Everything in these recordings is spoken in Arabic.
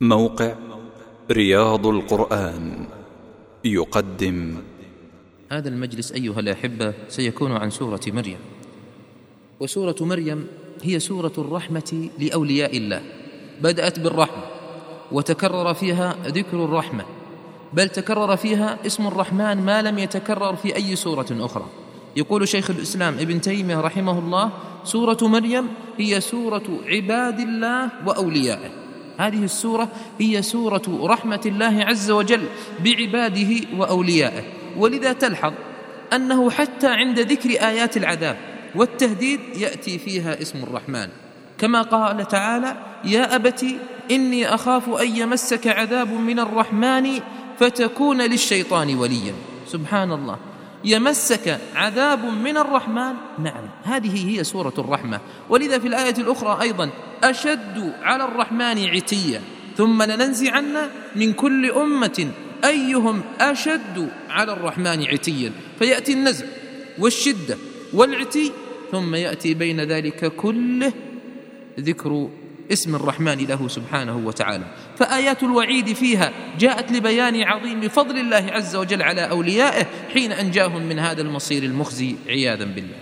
موقع رياض القرآن يقدم. هذا المجلس أيها الأحبة سيكون عن سورة مريم. وسورة مريم هي سورة الرحمة لأولياء الله. بدأت بالرحمة وتكرر فيها ذكر الرحمة. بل تكرر فيها اسم الرحمن ما لم يتكرر في أي سورة أخرى. يقول شيخ الإسلام ابن تيمية رحمه الله سورة مريم هي سورة عباد الله وأوليائه. هذه السورة هي سورة رحمة الله عز وجل بعباده وأوليائه. ولذا تلحظ أنه حتى عند ذكر آيات العذاب والتهديد يأتي فيها اسم الرحمن. كما قال تعالى يا أبت إني أخاف أن يمسك عذاب من الرحمن فتكون للشيطان وليا. سبحان الله. يمسك عذاب من الرحمن؟ نعم هذه هي سورة الرحمة. ولذا في الآية الأخرى أيضا أشد على الرحمن عتيا ثم لننزعن من كل أمة أيهم أشد على الرحمن عتيا. فيأتي النزع والشدة والعتي ثم يأتي بين ذلك كله ذكر اسم الرحمن له سبحانه وتعالى. فآيات الوعيد فيها جاءت لبيان عظيم فضل الله عز وجل على أوليائه حين أنجاهم من هذا المصير المخزي عياذا بالله.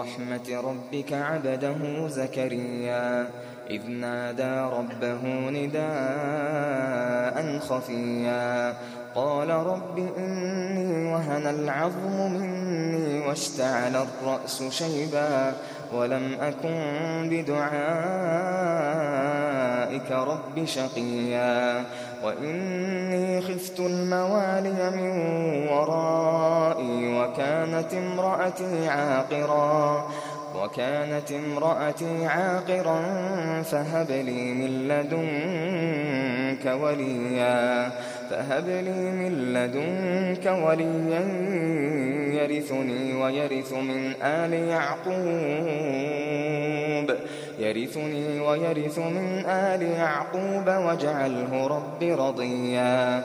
ذكر رحمة ربك عبده زكريا إذ نادى ربه نداء خفيا. قال رب إني وهن العظم مني واشتعل الرأس شيبا ولم أكن بدعائك رب شقيا. وإني خفت الموالي من وكانت امرأتي عاقرا وكانت امرأتي عاقرا فهب لي من لدنك وليا فهب لي من لدنك وليا يرثني ويرث من آل يعقوب يرثني ويرث من آل يعقوب واجعله رب رضيا.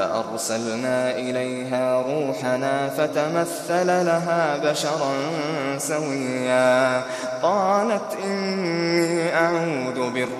فأرسلنا إليها روحنا فتمثل لها بشرا سويا. قالت إني أعوذ بالرحمن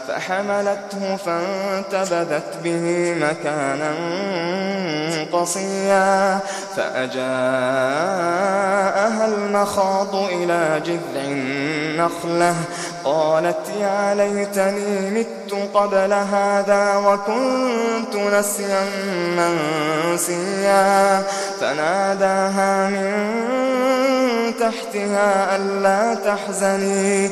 فحملته فانتبذت به مكانا قصيا فأجاءها المخاض إلى جذع النخلة قالت يا ليتني مت قبل هذا وكنت نسيا منسيا فناداها من تحتها ألا تحزني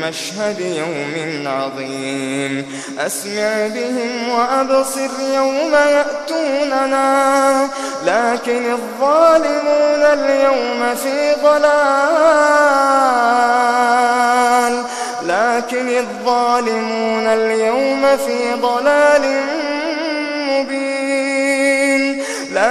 مشهد يوم عظيم. أسمع بهم وأبصر يوم يأتوننا. لكن الظالمون اليوم في ضلال. لكن الظالمون اليوم في ضلال.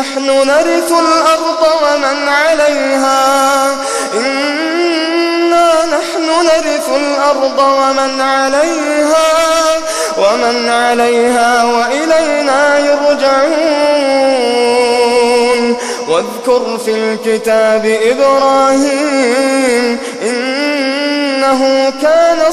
نحن نرث الأرض ومن عليها. إنا نحن نرث الأرض ومن عليها. ومن عليها وإلينا يرجعون. واذكر في الكتاب إبراهيم إنه كان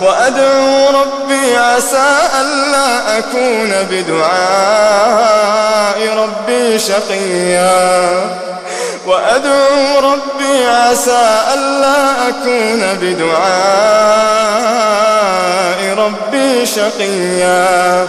وأدعو ربي عسى ألا أكون بدعاء ربي شقيا. وأدعو ربي عسى ألا أكون بدعاء ربي شقيا.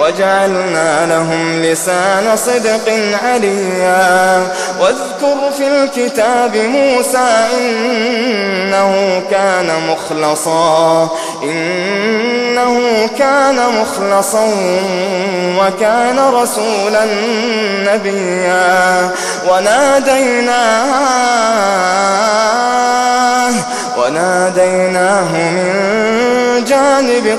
وجعلنا لهم لسان صدق عليا. واذكر في الكتاب موسى إنه كان مخلصا. إنه كان مخلصا وكان رسولا نبيا. وناديناه وناديناه من جانب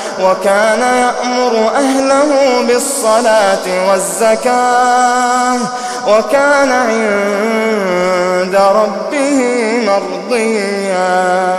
وكان يأمر أهله بالصلاة والزكاة وكان عند ربه مرضيا.